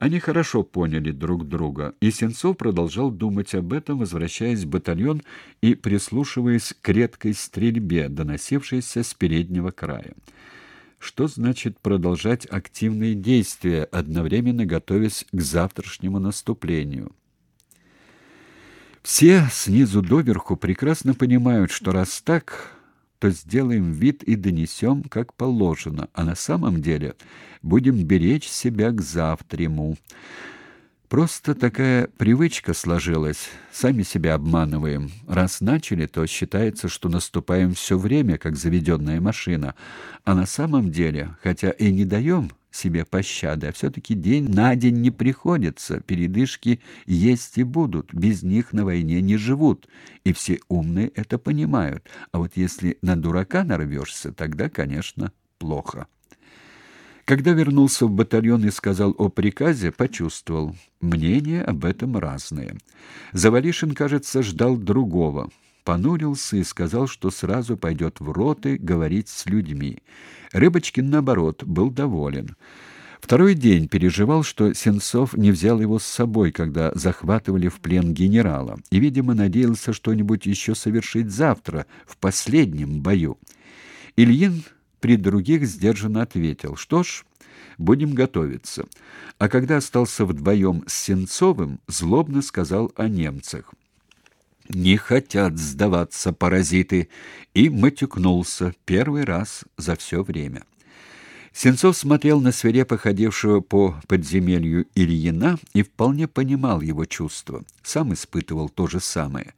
Они хорошо поняли друг друга, и Сенцов продолжал думать об этом, возвращаясь в батальон и прислушиваясь к редкой стрельбе, доносившейся с переднего края. Что значит продолжать активные действия, одновременно готовясь к завтрашнему наступлению? Все снизу доверху прекрасно понимают, что раз так, то сделаем вид и донесем, как положено, а на самом деле будем беречь себя к завтраму. Просто такая привычка сложилась. Сами себя обманываем. Раз начали, то считается, что наступаем все время, как заведенная машина. А на самом деле, хотя и не даем себе пощады, а все-таки день на день не приходится. Передышки есть и будут. Без них на войне не живут. И все умные это понимают. А вот если на дурака нарвешься, тогда, конечно, плохо. Когда вернулся в батальон и сказал о приказе, почувствовал. Мнения об этом разные. Завалишин, кажется, ждал другого. Понурился и сказал, что сразу пойдет в роты говорить с людьми. Рыбочкин, наоборот, был доволен. Второй день переживал, что Сенцов не взял его с собой, когда захватывали в плен генерала, и, видимо, надеялся что-нибудь еще совершить завтра, в последнем бою. Ильин при других сдержанно ответил: "Что ж, будем готовиться". А когда остался вдвоем с Сенцовым, злобно сказал о немцах: "Не хотят сдаваться паразиты", и матюкнулся первый раз за все время. Сенцов смотрел на свирепо ходившего по подземелью Ильина и вполне понимал его чувства. Сам испытывал то же самое.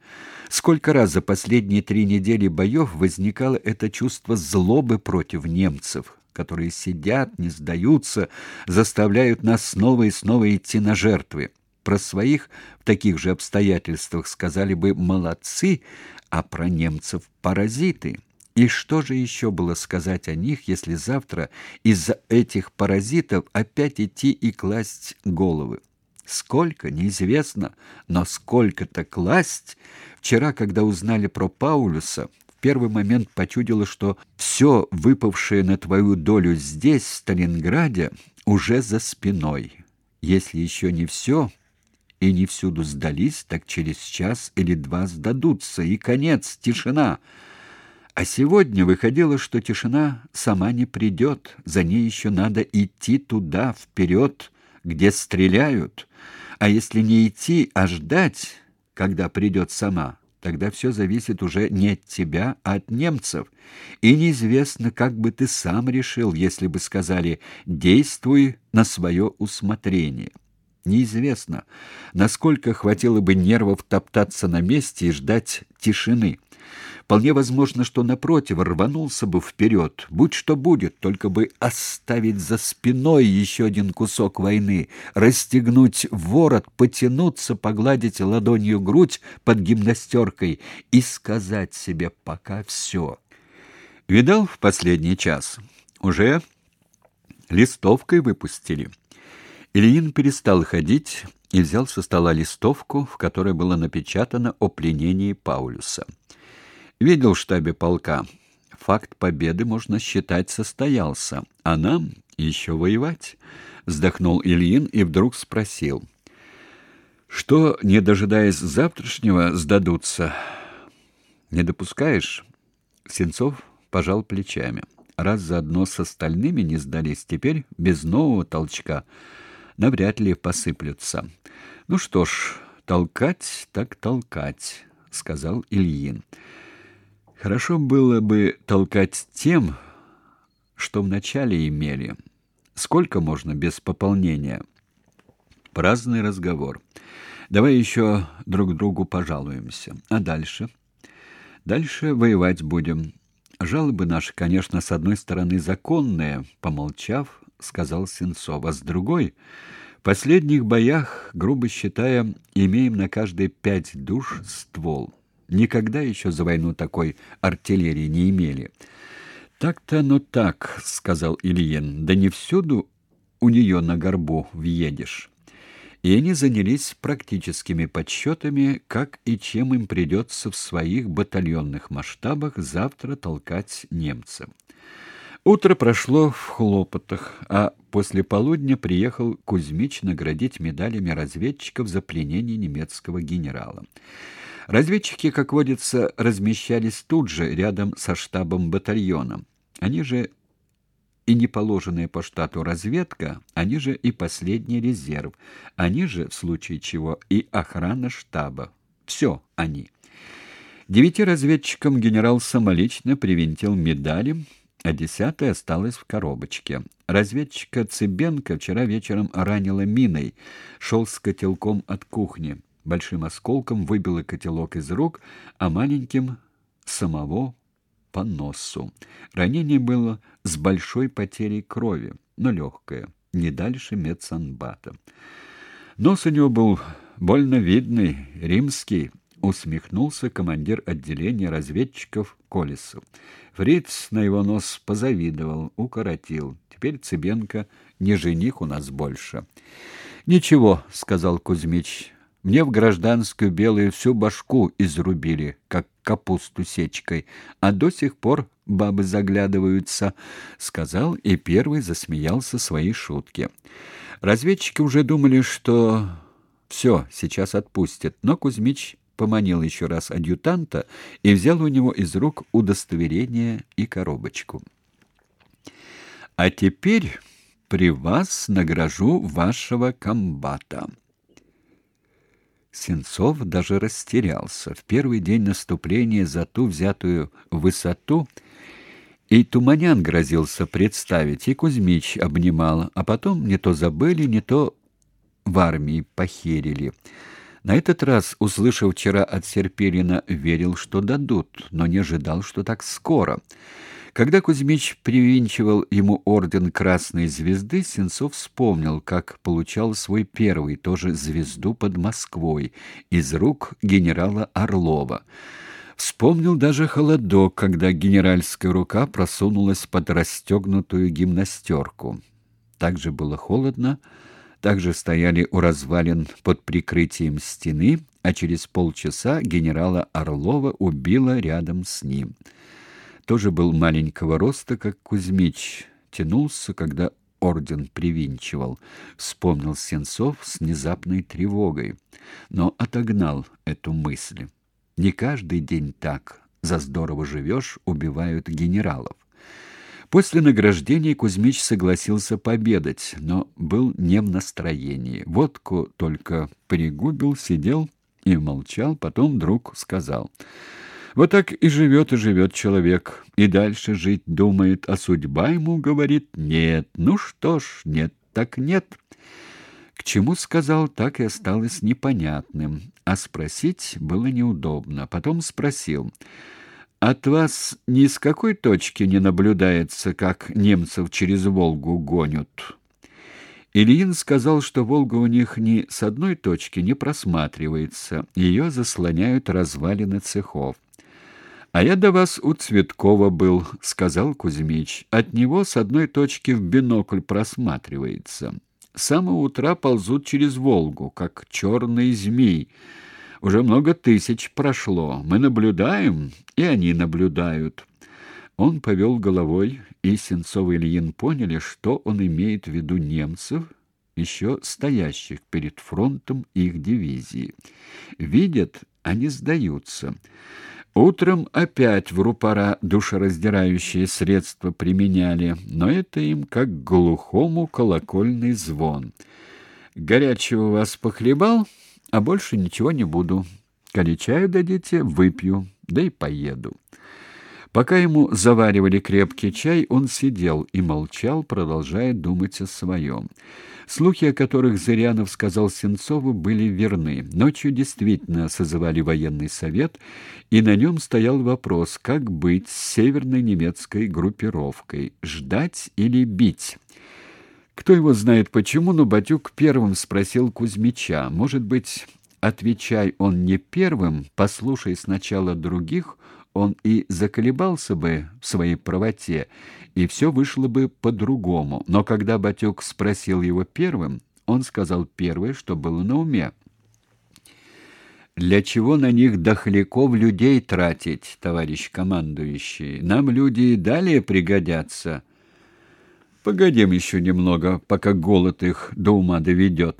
Сколько раз за последние три недели боев возникало это чувство злобы против немцев, которые сидят, не сдаются, заставляют нас снова и снова идти на жертвы. Про своих в таких же обстоятельствах сказали бы «молодцы», а про немцев «паразиты». И что же еще было сказать о них, если завтра из-за этих паразитов опять идти и класть головы? Сколько, неизвестно, но сколько-то класть. Вчера, когда узнали про Паулюса, в первый момент почудило, что все выпавшее на твою долю здесь, в Сталинграде, уже за спиной. Если еще не все и не всюду сдались, так через час или два сдадутся, и конец, тишина — а сегодня выходило, что тишина сама не придет, за ней еще надо идти туда, вперед, где стреляют. А если не идти, а ждать, когда придет сама, тогда все зависит уже не от тебя, а от немцев. И неизвестно, как бы ты сам решил, если бы сказали «действуй на свое усмотрение». Неизвестно, насколько хватило бы нервов топтаться на месте и ждать тишины. Вполне возможно, что напротив рванулся бы вперед, будь что будет, только бы оставить за спиной еще один кусок войны, расстегнуть ворот, потянуться, погладить ладонью грудь под гимнастеркой и сказать себе пока все. Видал в последний час? Уже листовкой выпустили. Ильин перестал ходить и взял со стола листовку, в которой было напечатано о пленении Паулюса. Видел в штабе полка. Факт победы, можно считать, состоялся, а нам еще воевать. Вздохнул Ильин и вдруг спросил. Что, не дожидаясь завтрашнего, сдадутся? Не допускаешь? Сенцов пожал плечами. Раз заодно с остальными не сдались, теперь без нового толчка навряд ли посыплются. Ну что ж, толкать так толкать, сказал Ильин. Хорошо было бы толкать тем, что вначале имели. Сколько можно без пополнения? Праздный разговор. Давай еще друг другу пожалуемся. А дальше? Дальше воевать будем. Жалобы наши, конечно, с одной стороны законные, помолчав, сказал Сенцов, а с другой в последних боях, грубо считая, имеем на каждые пять душ ствол. Никогда еще за войну такой артиллерии не имели. Так-то оно так, сказал Ильин. Да не всюду у нее на горбу въедешь. И они занялись практическими подсчетами, как и чем им придется в своих батальонных масштабах завтра толкать немцев. Утро прошло в хлопотах, а после полудня приехал Кузьмич наградить медалями разведчиков за пленение немецкого генерала. Разведчики, как водится, размещались тут же, рядом со штабом батальона. Они же и не положенная по штату разведка, они же и последний резерв, они же, в случае чего, и охрана штаба. Все они. Девяти разведчикам генерал самолично привинтил медали, а десятая осталась в коробочке. Разведчика Цыбенко вчера вечером ранила миной, шел с котелком от кухни. Большим осколком выбило котелок из рук, а маленьким — самого по носу. Ранение было с большой потерей крови, но легкое, не дальше медсанбата. Нос у него был больно видный, римский, усмехнулся командир отделения разведчиков Колесов. Фриц на его нос позавидовал, укоротил. Теперь Цыбенко не жених у нас больше. Ничего, сказал Кузьмич. Мне в гражданскую белую всю башку изрубили, как капусту сечкой, а до сих пор бабы заглядываются, сказал и первый засмеялся своей шутке. Разведчики уже думали, что все, сейчас отпустят, но Кузьмич поманил еще раз адъютанта и взял у него из рук удостоверение и коробочку. А теперь при вас награжу вашего комбата. Сенцов даже растерялся. В первый день наступления за ту взятую высоту и Туманян грозился представить, и Кузьмич обнимал, а потом не то забыли, не то в армии похерили. На этот раз, услышав вчера от Серпилина, верил, что дадут, но не ожидал, что так скоро. Когда Кузьмич привинчивал ему орден Красной Звезды, Сенцов вспомнил, как получал свой первый, тоже звезду под Москвой, из рук генерала Орлова. Вспомнил даже холодок, когда генеральская рука просунулась под расстегнутую гимнастерку. Так же было холодно, также стояли у развалин под прикрытием стены, а через полчаса генерала Орлова убило рядом с ним. Тоже был маленького роста, как Кузьмич, тянулся, когда орден привинчивал, вспомнил Сенцов с внезапной тревогой, но отогнал эту мысль. Не каждый день так, за здорово живешь, убивают генералов. После награждения Кузьмич согласился победать, но был не в настроении. Водку только пригубил, сидел и молчал, потом вдруг сказал: "Вот так и живет и живет человек, и дальше жить думает, а судьба ему говорит: нет. Ну что ж, нет, так нет". К чему сказал, так и осталось непонятным, а спросить было неудобно. Потом спросил: от вас ни с какой точки не наблюдается, как немцев через Волгу гонят. Ильин сказал, что Волга у них ни с одной точки не просматривается, ее заслоняют развалины цехов. А я до вас у Цветкова был, сказал Кузьмич. От него с одной точки в бинокль просматривается. С самого утра ползут через Волгу, как черный змей. Уже много тысяч прошло. Мы наблюдаем, и они наблюдают. Он повел головой, и Сенцов и Ильин поняли, что он имеет в виду немцев, еще стоящих перед фронтом их дивизии. Видят, они сдаются. Утром опять в рупора душераздирающие средства применяли, но это им как глухому колокольный звон. «Горячего вас похлебал?» А больше ничего не буду. Коли чаю дадите, выпью, да и поеду. Пока ему заваривали крепкий чай, он сидел и молчал, продолжая думать о своем. Слухи, о которых Зырянов сказал Сенцову, были верны. Ночью действительно созывали военный совет, и на нем стоял вопрос, как быть с северной немецкой группировкой, ждать или бить. Кто его знает почему, но Батюк первым спросил Кузьмича. Может быть, отвечай он не первым, послушай сначала других, он и заколебался бы в своей правоте, и все вышло бы по-другому. Но когда Батюк спросил его первым, он сказал первое, что было на уме. Для чего на них дохляков людей тратить, товарищ командующий? Нам люди и далее пригодятся. Погодим еще немного, пока голод их до ума доведет.